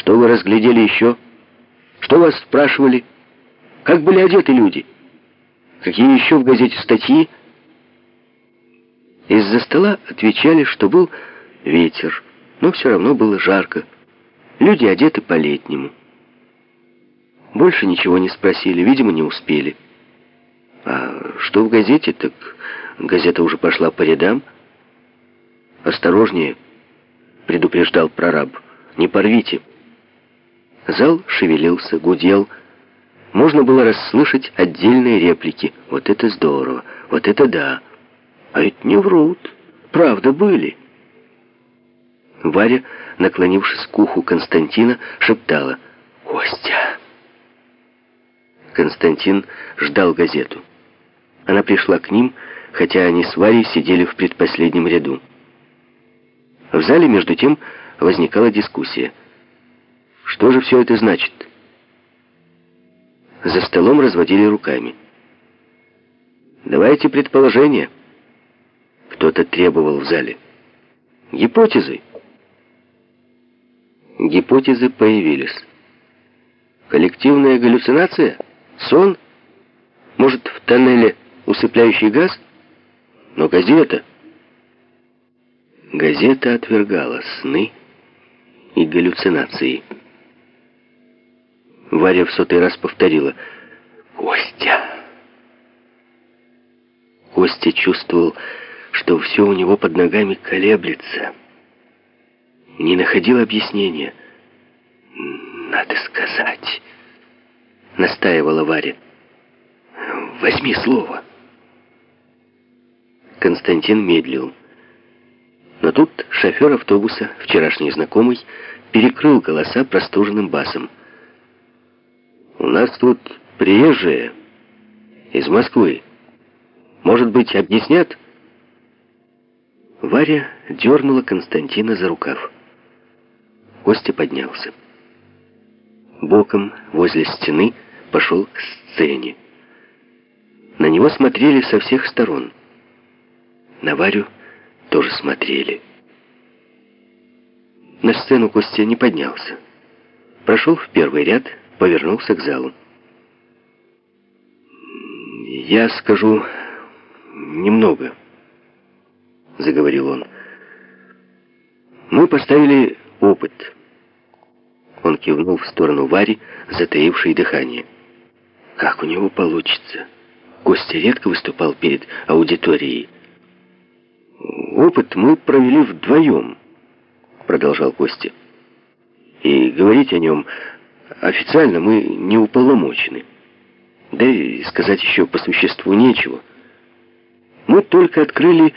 Что вы разглядели еще? Что вас спрашивали? Как были одеты люди? Какие еще в газете статьи? Из-за стола отвечали, что был ветер, но все равно было жарко. Люди одеты по-летнему. Больше ничего не спросили, видимо, не успели. А что в газете, так газета уже пошла по рядам. «Осторожнее», — предупреждал прораб, — «не порвите». Зал шевелился, гудел. Можно было расслышать отдельные реплики. «Вот это здорово! Вот это да!» «А ведь не врут! Правда были!» Варя, наклонившись к уху Константина, шептала «Костя!» Константин ждал газету. Она пришла к ним, хотя они с Варей сидели в предпоследнем ряду. В зале, между тем, возникала дискуссия. Что же все это значит? За столом разводили руками. Давайте предположения. Кто-то требовал в зале. Гипотезы. Гипотезы появились. Коллективная галлюцинация? Сон? Может, в тоннеле усыпляющий газ? Но газета... Газета отвергала сны и галлюцинации. Варя в сотый раз повторила «Костя!». Костя чувствовал, что все у него под ногами колеблется. Не находил объяснения. «Надо сказать», — настаивала Варя. «Возьми слово». Константин медлил. Но тут шофер автобуса, вчерашний знакомый, перекрыл голоса простуженным басом. «У нас тут приезжие из Москвы. Может быть, объяснят?» Варя дернула Константина за рукав. Костя поднялся. Боком, возле стены, пошел к сцене. На него смотрели со всех сторон. На Варю тоже смотрели. На сцену Костя не поднялся. Прошел в первый ряд, повернулся к залу. «Я скажу немного», — заговорил он. «Мы поставили опыт». Он кивнул в сторону Вари, затаившей дыхание. «Как у него получится?» Костя редко выступал перед аудиторией. «Опыт мы провели вдвоем», — продолжал Костя. «И говорить о нем официально мы не уполномочены. Да и сказать еще по существу нечего. Мы только открыли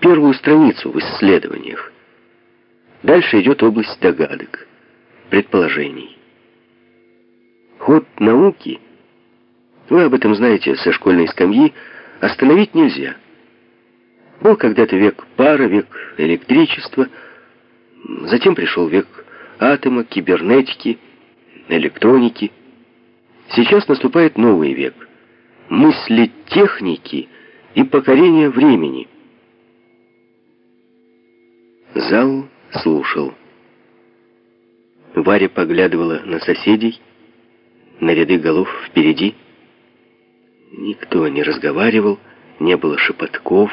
первую страницу в исследованиях. Дальше идет область догадок, предположений. Ход науки, вы об этом знаете со школьной скамьи, остановить нельзя. Был когда-то век пара, век электричества, затем пришел век атома, кибернетики, электроники. Сейчас наступает новый век. Мысли техники и покорение времени. Зал слушал. Варя поглядывала на соседей, на ряды голов впереди. Никто не разговаривал, не было шепотков.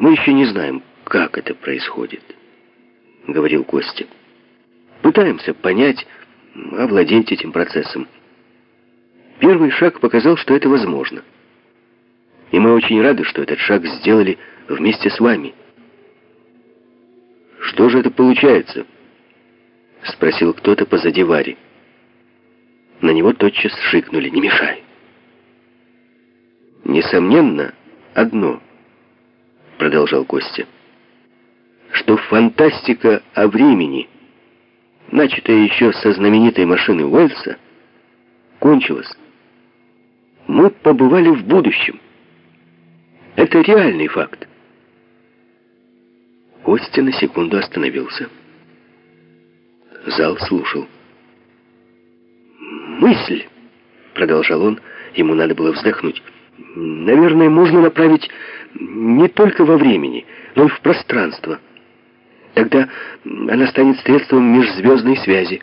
«Мы еще не знаем, как это происходит», — говорил Костя. «Пытаемся понять, овладеть этим процессом. Первый шаг показал, что это возможно. И мы очень рады, что этот шаг сделали вместе с вами». «Что же это получается?» — спросил кто-то позади Вари. На него тотчас шикнули «Не мешай!» Несомненно, одно — продолжал Костя, что фантастика о времени, начатая еще со знаменитой машины Уэльса, кончилась. Мы побывали в будущем. Это реальный факт. Костя на секунду остановился. Зал слушал. «Мысль», — продолжал он, ему надо было вздохнуть, — «наверное, можно направить не только во времени, но и в пространство. Тогда она станет средством межзвездной связи.